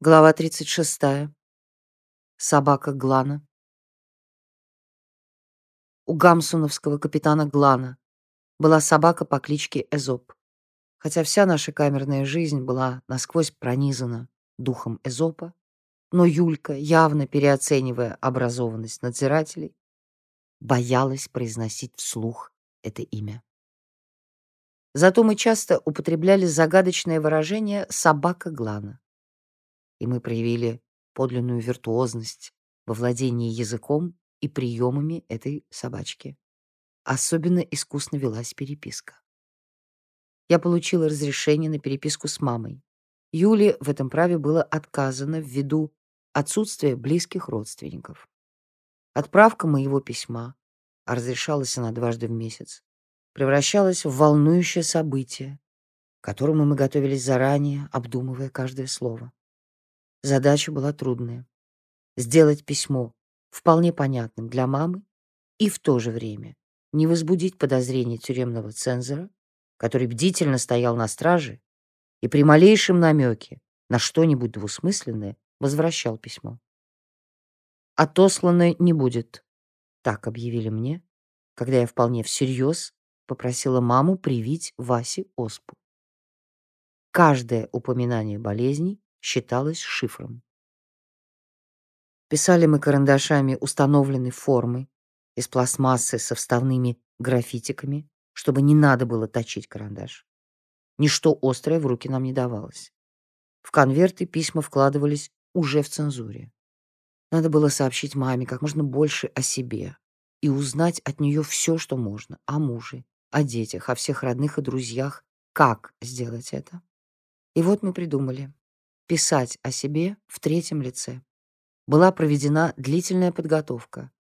Глава 36. Собака Глана. У гамсуновского капитана Глана была собака по кличке Эзоп. Хотя вся наша камерная жизнь была насквозь пронизана духом Эзопа, но Юлька, явно переоценивая образованность надзирателей, боялась произносить вслух это имя. Зато мы часто употребляли загадочное выражение «собака Глана» и мы проявили подлинную виртуозность во владении языком и приемами этой собачки. Особенно искусно велась переписка. Я получила разрешение на переписку с мамой. Юле в этом праве было отказано ввиду отсутствия близких родственников. Отправка моего письма, а разрешалась она дважды в месяц, превращалась в волнующее событие, к которому мы готовились заранее, обдумывая каждое слово. Задача была трудная. Сделать письмо вполне понятным для мамы и в то же время не возбудить подозрений тюремного цензора, который бдительно стоял на страже и при малейшем намеке на что-нибудь двусмысленное возвращал письмо. «Отосланное не будет», — так объявили мне, когда я вполне всерьез попросила маму привить Васе оспу. Каждое упоминание болезней считалось шифром. Писали мы карандашами установленной формы из пластмассы со вставными графитиками, чтобы не надо было точить карандаш. Ничто острое в руки нам не давалось. В конверты письма вкладывались уже в цензуре. Надо было сообщить маме как можно больше о себе и узнать от нее все, что можно, о муже, о детях, о всех родных и друзьях, как сделать это. И вот мы придумали писать о себе в третьем лице. Была проведена длительная подготовка.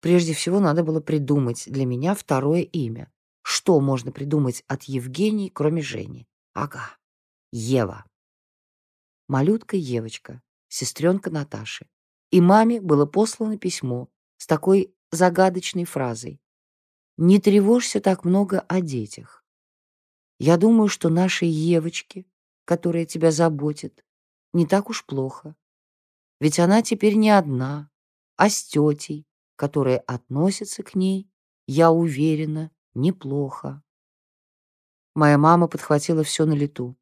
Прежде всего надо было придумать для меня второе имя. Что можно придумать от Евгении, кроме Жени? Ага, Ева. Малютка Евочка, сестренка Наташи. И маме было послано письмо с такой загадочной фразой. «Не тревожься так много о детях. Я думаю, что нашей Евочке, которая тебя заботит, не так уж плохо. Ведь она теперь не одна, а с тетей, которая относится к ней, я уверена, неплохо. Моя мама подхватила все на лету.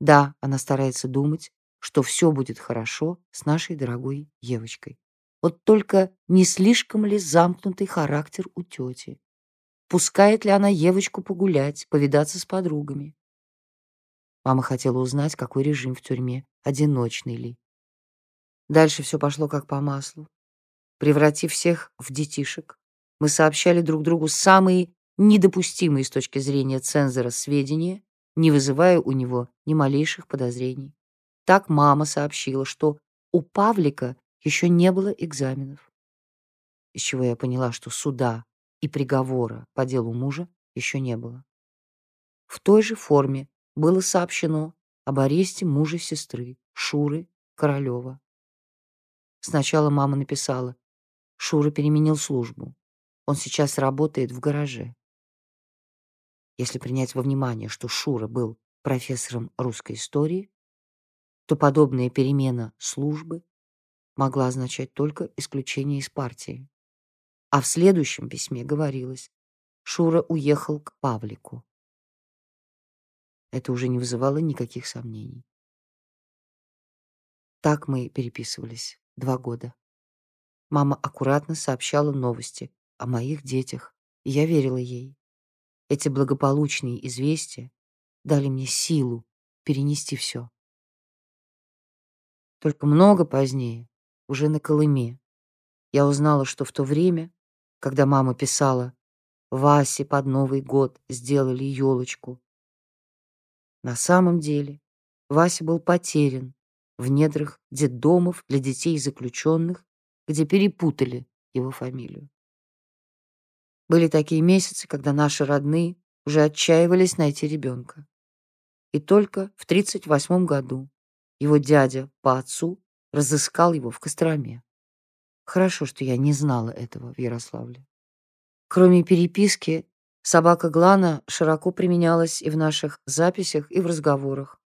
Да, она старается думать, что все будет хорошо с нашей дорогой девочкой. Вот только не слишком ли замкнутый характер у тети? Пускает ли она Евочку погулять, повидаться с подругами? Мама хотела узнать, какой режим в тюрьме, одиночный ли. Дальше все пошло как по маслу. Превратив всех в детишек, мы сообщали друг другу самые недопустимые с точки зрения цензора сведения, не вызывая у него ни малейших подозрений. Так мама сообщила, что у Павлика еще не было экзаменов. Из чего я поняла, что суда и приговора по делу мужа еще не было. В той же форме было сообщено об аресте мужа сестры, Шуры Королева. Сначала мама написала, Шура переменил службу. Он сейчас работает в гараже. Если принять во внимание, что Шура был профессором русской истории, то подобная перемена службы могла означать только исключение из партии. А в следующем письме говорилось, Шура уехал к Павлику. Это уже не вызывало никаких сомнений. Так мы переписывались два года. Мама аккуратно сообщала новости о моих детях, и я верила ей. Эти благополучные известия дали мне силу перенести все. Только много позднее, уже на Колыме, я узнала, что в то время, когда мама писала «Васе под Новый год сделали елочку», на самом деле Вася был потерян в недрах детдомов для детей заключенных, где перепутали его фамилию. Были такие месяцы, когда наши родные уже отчаивались найти ребенка. И только в 38 году его дядя по отцу разыскал его в Костроме. Хорошо, что я не знала этого в Ярославле. Кроме переписки, Собака Глана широко применялась и в наших записях, и в разговорах.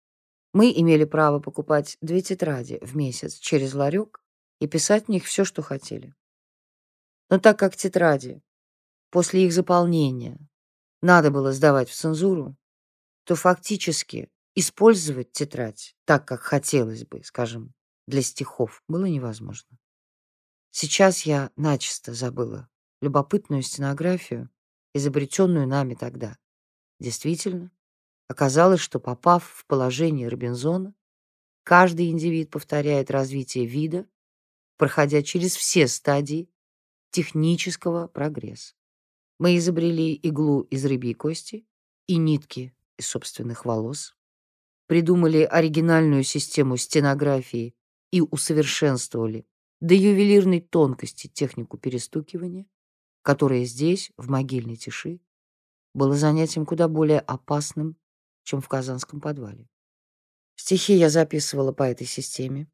Мы имели право покупать две тетради в месяц через ларек и писать в них все, что хотели. Но так как тетради после их заполнения надо было сдавать в цензуру, то фактически использовать тетрадь так, как хотелось бы, скажем, для стихов, было невозможно. Сейчас я начисто забыла любопытную стенографию, изобретенную нами тогда. Действительно, оказалось, что попав в положение Робинзона, каждый индивид повторяет развитие вида, проходя через все стадии технического прогресса. Мы изобрели иглу из рыбьей кости и нитки из собственных волос, придумали оригинальную систему стенографии и усовершенствовали до ювелирной тонкости технику перестукивания, которая здесь, в могильной тиши, было занятием куда более опасным, чем в казанском подвале. Стихи я записывала по этой системе,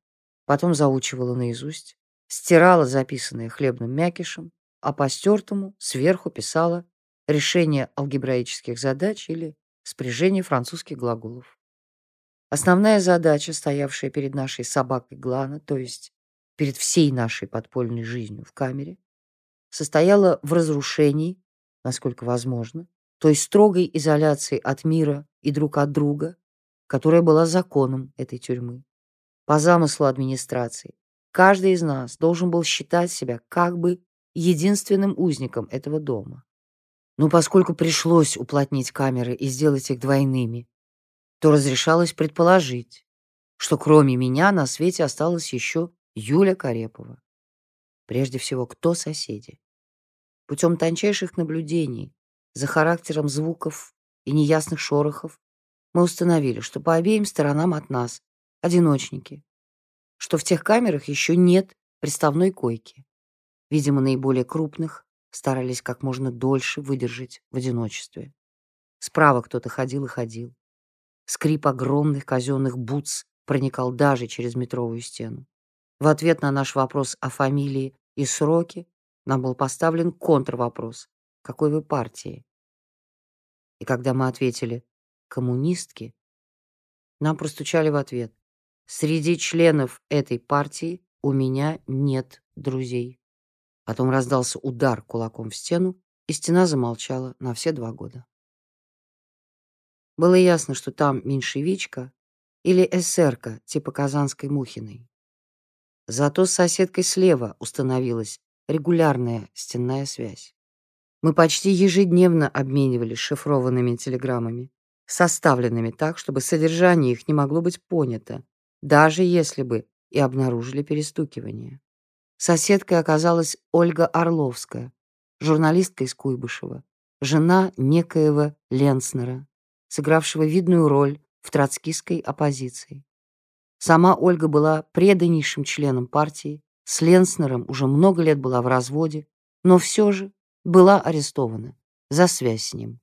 потом заучивала наизусть, стирала записанное хлебным мякишем, а по стертому сверху писала решение алгебраических задач или спряжение французских глаголов. Основная задача, стоявшая перед нашей собакой Глана, то есть перед всей нашей подпольной жизнью в камере, состояла в разрушении, насколько возможно, той строгой изоляции от мира и друг от друга, которая была законом этой тюрьмы. По замыслу администрации, каждый из нас должен был считать себя как бы единственным узником этого дома. Но поскольку пришлось уплотнить камеры и сделать их двойными, то разрешалось предположить, что кроме меня на свете осталась еще Юля Карепова. Прежде всего, кто соседи? Путем тончайших наблюдений за характером звуков и неясных шорохов мы установили, что по обеим сторонам от нас одиночники, что в тех камерах еще нет приставной койки. Видимо, наиболее крупных старались как можно дольше выдержать в одиночестве. Справа кто-то ходил и ходил. Скрип огромных казенных бутс проникал даже через метровую стену. В ответ на наш вопрос о фамилии и сроке нам был поставлен контрвопрос: какой вы партии? И когда мы ответили коммунистки, нам простучали в ответ: среди членов этой партии у меня нет друзей. Потом раздался удар кулаком в стену, и стена замолчала на все два года. Было ясно, что там меньшевичка или эсерка типа Казанской Мухиной. Зато с соседкой слева установилась регулярная стенная связь. Мы почти ежедневно обменивались шифрованными телеграммами, составленными так, чтобы содержание их не могло быть понято, даже если бы и обнаружили перестукивание. Соседкой оказалась Ольга Орловская, журналистка из Куйбышева, жена некоего Ленснера, сыгравшего видную роль в троцкистской оппозиции. Сама Ольга была преданнейшим членом партии, с Ленснером уже много лет была в разводе, но все же была арестована за связь с ним.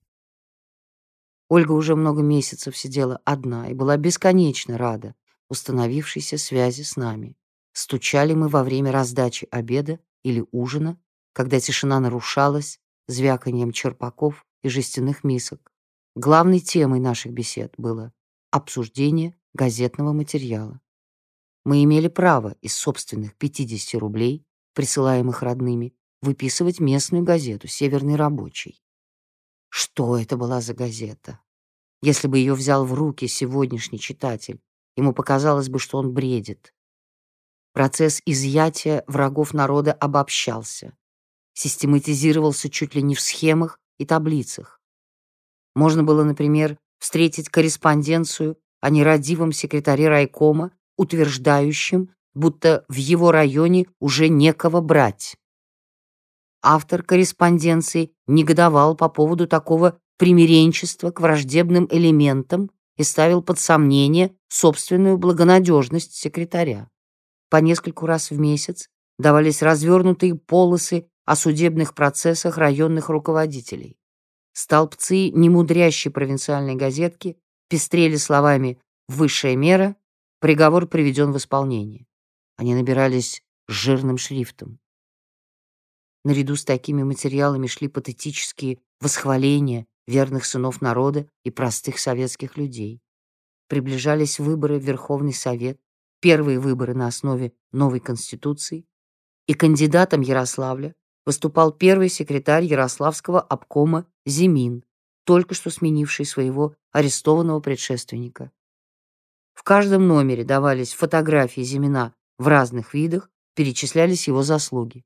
Ольга уже много месяцев сидела одна и была бесконечно рада установившейся связи с нами. Стучали мы во время раздачи обеда или ужина, когда тишина нарушалась звяканием черпаков и жестяных мисок. Главной темой наших бесед было обсуждение газетного материала. Мы имели право из собственных 50 рублей, присылаемых родными, выписывать местную газету «Северный рабочий». Что это была за газета? Если бы ее взял в руки сегодняшний читатель, ему показалось бы, что он бредит. Процесс изъятия врагов народа обобщался, систематизировался чуть ли не в схемах и таблицах. Можно было, например, встретить корреспонденцию о нерадивом секретаре райкома, утверждающем, будто в его районе уже некого брать. Автор корреспонденции негодовал по поводу такого примиренчества к враждебным элементам и ставил под сомнение собственную благонадежность секретаря по нескольку раз в месяц давались развернутые полосы о судебных процессах районных руководителей. Столбцы немудрящей провинциальной газетки пестрели словами «высшая мера», «приговор приведен в исполнение». Они набирались жирным шрифтом. Наряду с такими материалами шли патетические восхваления верных сынов народа и простых советских людей. приближались выборы в Верховный Совет, первые выборы на основе новой Конституции, и кандидатом Ярославля выступал первый секретарь Ярославского обкома Зимин, только что сменивший своего арестованного предшественника. В каждом номере давались фотографии Зимина в разных видах, перечислялись его заслуги.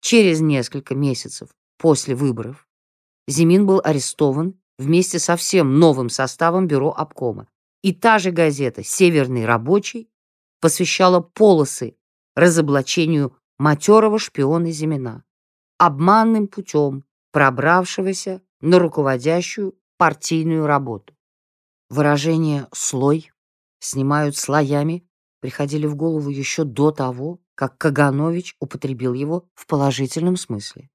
Через несколько месяцев после выборов Зимин был арестован вместе со всем новым составом бюро обкома. И та же газета «Северный рабочий» посвящала полосы разоблачению матерого шпиона Зимина, обманным путем пробравшегося на руководящую партийную работу. Выражение «слой» снимают слоями приходили в голову еще до того, как Каганович употребил его в положительном смысле.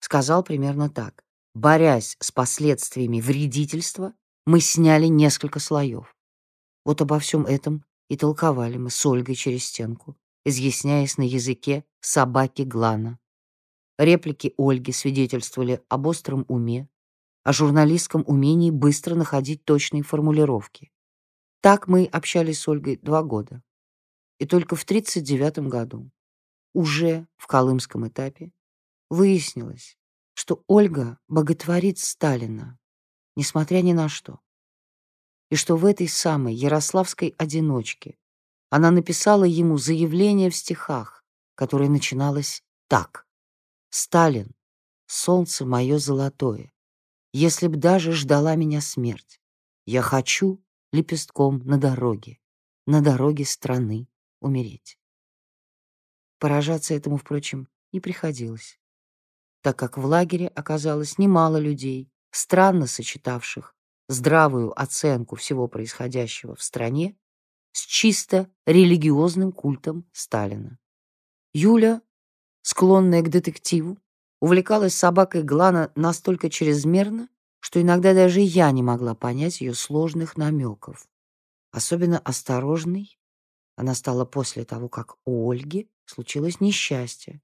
Сказал примерно так. Борясь с последствиями вредительства, мы сняли несколько слоев. Вот обо всем этом и толковали мы с Ольгой через стенку, изъясняясь на языке собаки Глана. Реплики Ольги свидетельствовали об остром уме, о журналистском умении быстро находить точные формулировки. Так мы общались с Ольгой два года. И только в 1939 году, уже в колымском этапе, выяснилось, что Ольга боготворит Сталина, несмотря ни на что. И что в этой самой ярославской одиночке она написала ему заявление в стихах, которое начиналось так. «Сталин, солнце мое золотое, если б даже ждала меня смерть, я хочу лепестком на дороге, на дороге страны умереть. Поражаться этому, впрочем, не приходилось, так как в лагере оказалось немало людей, странно сочетавших здравую оценку всего происходящего в стране с чисто религиозным культом Сталина. Юля, склонная к детективу, увлекалась собакой Глана настолько чрезмерно, что иногда даже я не могла понять ее сложных намеков. Особенно осторожной она стала после того, как у Ольги случилось несчастье,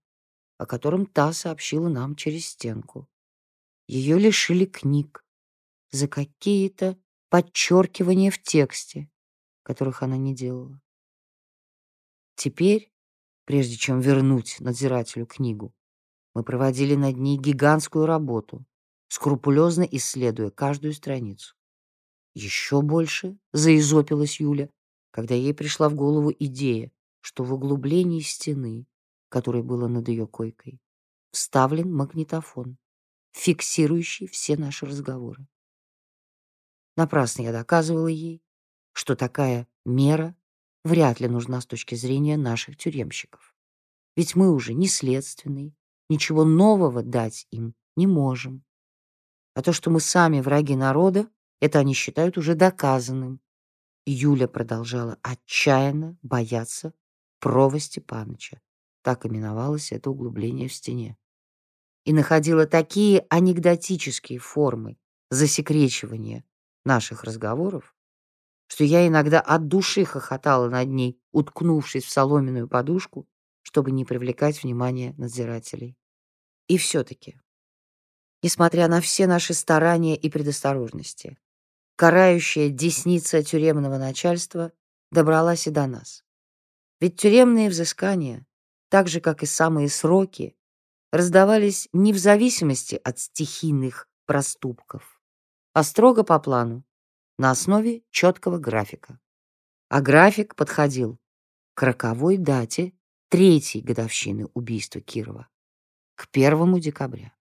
о котором та сообщила нам через стенку. Ее лишили книг за какие-то подчеркивания в тексте, которых она не делала. Теперь, прежде чем вернуть надзирателю книгу, мы проводили над ней гигантскую работу, скрупулезно исследуя каждую страницу. Еще больше заизопилась Юля, когда ей пришла в голову идея, что в углублении стены, которое было над ее койкой, вставлен магнитофон, фиксирующий все наши разговоры. Напрасно я доказывала ей, что такая мера вряд ли нужна с точки зрения наших тюремщиков. Ведь мы уже не следственный, ничего нового дать им не можем. А то, что мы сами враги народа, это они считают уже доказанным. Юля продолжала отчаянно бояться Прова Степаныча. Так именовалось это углубление в стене. И находила такие анекдотические формы засекречивания наших разговоров, что я иногда от души хохотала над ней, уткнувшись в соломенную подушку, чтобы не привлекать внимание надзирателей. И все-таки, несмотря на все наши старания и предосторожности, карающая десница тюремного начальства добралась и до нас. Ведь тюремные взыскания, так же, как и самые сроки, раздавались не в зависимости от стихийных проступков, а строго по плану, на основе четкого графика. А график подходил к роковой дате третьей годовщины убийства Кирова к 1 декабря.